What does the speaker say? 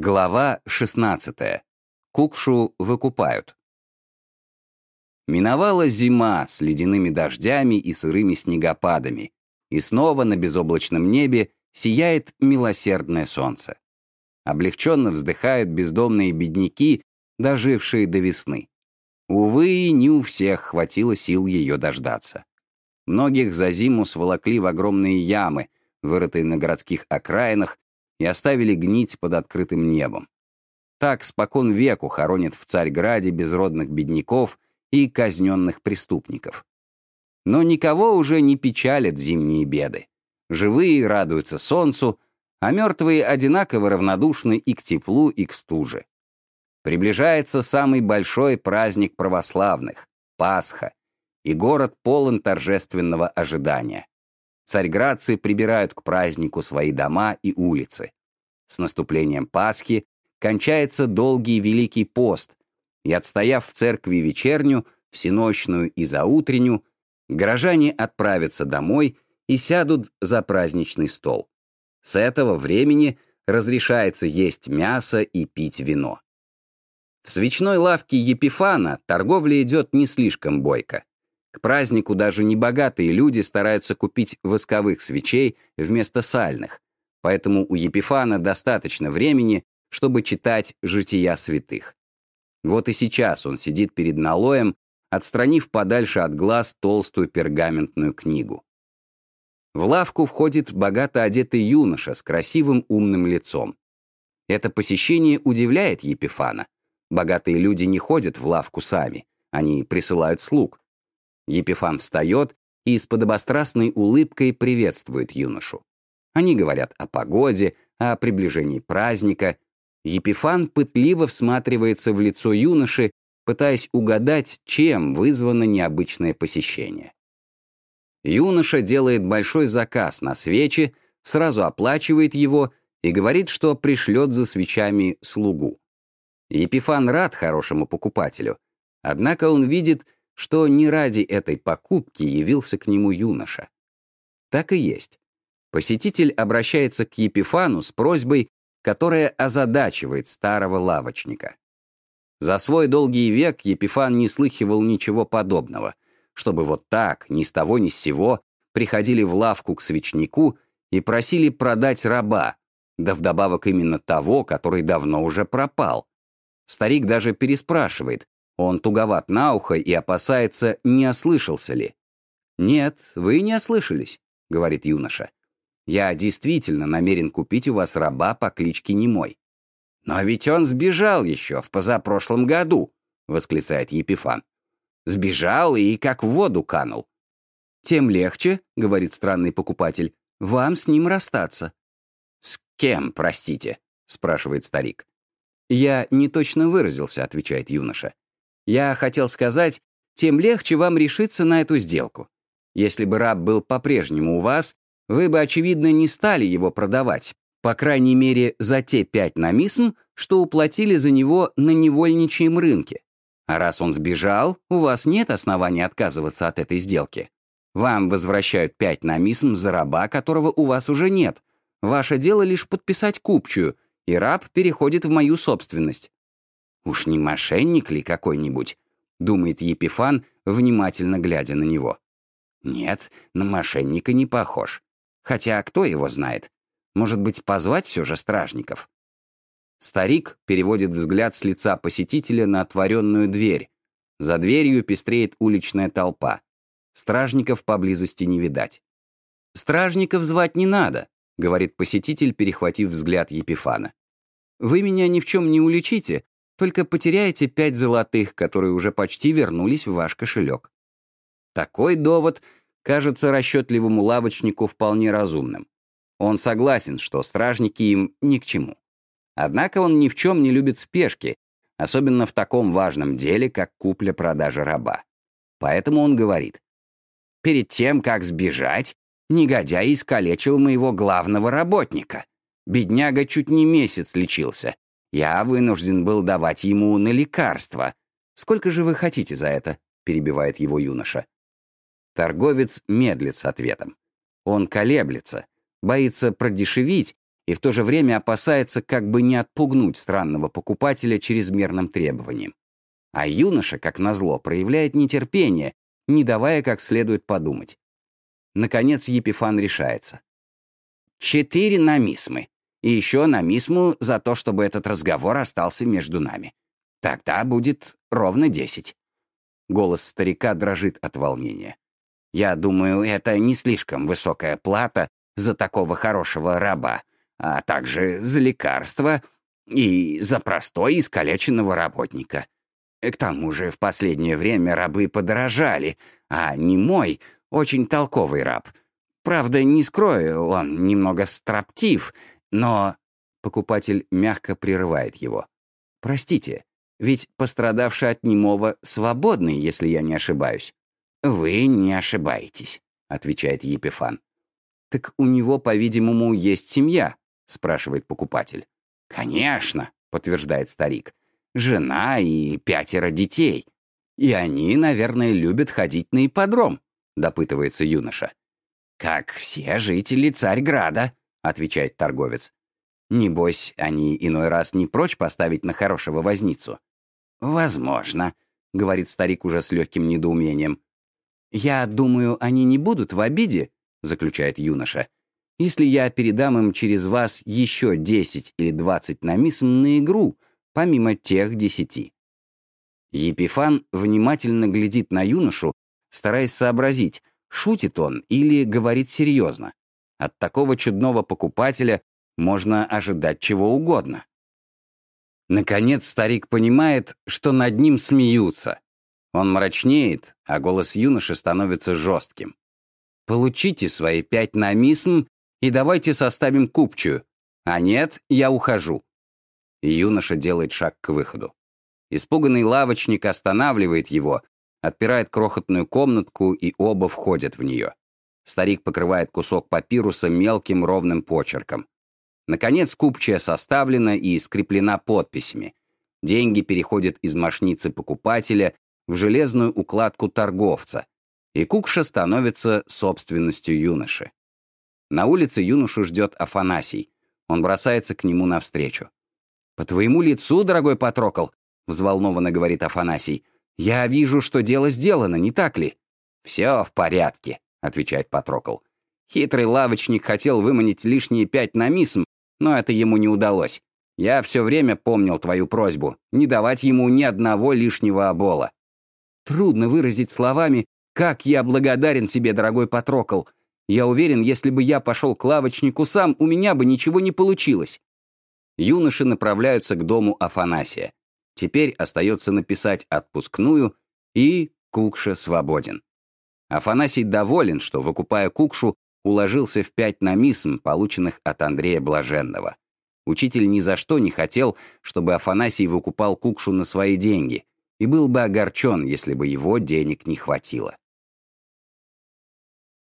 Глава 16. Кукшу выкупают. Миновала зима с ледяными дождями и сырыми снегопадами, и снова на безоблачном небе сияет милосердное солнце. Облегченно вздыхают бездомные бедняки, дожившие до весны. Увы, не у всех хватило сил ее дождаться. Многих за зиму сволокли в огромные ямы, вырытые на городских окраинах, и оставили гнить под открытым небом. Так спокон веку хоронят в Царьграде безродных бедняков и казненных преступников. Но никого уже не печалят зимние беды. Живые радуются солнцу, а мертвые одинаково равнодушны и к теплу, и к стуже. Приближается самый большой праздник православных — Пасха, и город полон торжественного ожидания. Царьградцы прибирают к празднику свои дома и улицы. С наступлением Пасхи кончается долгий Великий пост, и, отстояв в церкви вечерню, всеночную и заутреннюю, горожане отправятся домой и сядут за праздничный стол. С этого времени разрешается есть мясо и пить вино. В свечной лавке Епифана торговля идет не слишком бойко. К празднику даже небогатые люди стараются купить восковых свечей вместо сальных, поэтому у Епифана достаточно времени, чтобы читать «Жития святых». Вот и сейчас он сидит перед налоем, отстранив подальше от глаз толстую пергаментную книгу. В лавку входит богато одетый юноша с красивым умным лицом. Это посещение удивляет Епифана. Богатые люди не ходят в лавку сами, они присылают слуг. Епифан встает и с подобострастной улыбкой приветствует юношу. Они говорят о погоде, о приближении праздника. Епифан пытливо всматривается в лицо юноши, пытаясь угадать, чем вызвано необычное посещение. Юноша делает большой заказ на свечи, сразу оплачивает его и говорит, что пришлет за свечами слугу. Епифан рад хорошему покупателю, однако он видит, что не ради этой покупки явился к нему юноша. Так и есть. Посетитель обращается к Епифану с просьбой, которая озадачивает старого лавочника. За свой долгий век Епифан не слыхивал ничего подобного, чтобы вот так, ни с того ни с сего, приходили в лавку к свечнику и просили продать раба, да вдобавок именно того, который давно уже пропал. Старик даже переспрашивает, он туговат на ухо и опасается, не ослышался ли. «Нет, вы не ослышались», — говорит юноша. Я действительно намерен купить у вас раба по кличке Немой». «Но ведь он сбежал еще в позапрошлом году», — восклицает Епифан. «Сбежал и как в воду канул». «Тем легче», — говорит странный покупатель, — «вам с ним расстаться». «С кем, простите?» — спрашивает старик. «Я не точно выразился», — отвечает юноша. «Я хотел сказать, тем легче вам решиться на эту сделку. Если бы раб был по-прежнему у вас, вы бы, очевидно, не стали его продавать, по крайней мере, за те пять намисм, что уплатили за него на невольничьем рынке. А раз он сбежал, у вас нет оснований отказываться от этой сделки. Вам возвращают пять намисм за раба, которого у вас уже нет. Ваше дело лишь подписать купчую, и раб переходит в мою собственность. Уж не мошенник ли какой-нибудь? Думает Епифан, внимательно глядя на него. Нет, на мошенника не похож. Хотя кто его знает? Может быть, позвать все же стражников? Старик переводит взгляд с лица посетителя на отворенную дверь. За дверью пестреет уличная толпа. Стражников поблизости не видать. «Стражников звать не надо», — говорит посетитель, перехватив взгляд Епифана. «Вы меня ни в чем не уличите, только потеряете пять золотых, которые уже почти вернулись в ваш кошелек». Такой довод кажется расчетливому лавочнику вполне разумным. Он согласен, что стражники им ни к чему. Однако он ни в чем не любит спешки, особенно в таком важном деле, как купля-продажа раба. Поэтому он говорит, «Перед тем, как сбежать, негодяй искалечил моего главного работника. Бедняга чуть не месяц лечился. Я вынужден был давать ему на лекарства. Сколько же вы хотите за это?» — перебивает его юноша. Торговец медлит с ответом. Он колеблется, боится продешевить и в то же время опасается как бы не отпугнуть странного покупателя чрезмерным требованием. А юноша, как назло, проявляет нетерпение, не давая как следует подумать. Наконец Епифан решается. «Четыре намисмы. И еще намисму за то, чтобы этот разговор остался между нами. Тогда будет ровно десять». Голос старика дрожит от волнения. «Я думаю, это не слишком высокая плата за такого хорошего раба, а также за лекарства и за простой искалеченного работника. К тому же в последнее время рабы подорожали, а не мой очень толковый раб. Правда, не скрою, он немного строптив, но...» Покупатель мягко прерывает его. «Простите, ведь пострадавший от немого свободный, если я не ошибаюсь». «Вы не ошибаетесь», — отвечает Епифан. «Так у него, по-видимому, есть семья?» — спрашивает покупатель. «Конечно», — подтверждает старик. «Жена и пятеро детей. И они, наверное, любят ходить на ипподром», — допытывается юноша. «Как все жители Царьграда», — отвечает торговец. «Небось, они иной раз не прочь поставить на хорошего возницу». «Возможно», — говорит старик уже с легким недоумением. «Я думаю, они не будут в обиде», — заключает юноша, «если я передам им через вас еще 10 или 20 намисм на игру, помимо тех десяти». Епифан внимательно глядит на юношу, стараясь сообразить, шутит он или говорит серьезно. От такого чудного покупателя можно ожидать чего угодно. Наконец старик понимает, что над ним смеются. Он мрачнеет, а голос юноши становится жестким. «Получите свои пять на мисм и давайте составим купчую. А нет, я ухожу». Юноша делает шаг к выходу. Испуганный лавочник останавливает его, отпирает крохотную комнатку, и оба входят в нее. Старик покрывает кусок папируса мелким ровным почерком. Наконец, купчая составлена и скреплена подписями. Деньги переходят из мошницы покупателя в железную укладку торговца, и кукша становится собственностью юноши. На улице юношу ждет Афанасий. Он бросается к нему навстречу. «По твоему лицу, дорогой Патрокол», — взволнованно говорит Афанасий, «я вижу, что дело сделано, не так ли?» «Все в порядке», — отвечает Патрокол. Хитрый лавочник хотел выманить лишние пять на мисм, но это ему не удалось. Я все время помнил твою просьбу не давать ему ни одного лишнего обола. Трудно выразить словами, как я благодарен тебе, дорогой Патрокол. Я уверен, если бы я пошел к лавочнику сам, у меня бы ничего не получилось. Юноши направляются к дому Афанасия. Теперь остается написать отпускную, и Кукша свободен. Афанасий доволен, что, выкупая Кукшу, уложился в пять намисм, полученных от Андрея Блаженного. Учитель ни за что не хотел, чтобы Афанасий выкупал Кукшу на свои деньги, и был бы огорчен, если бы его денег не хватило.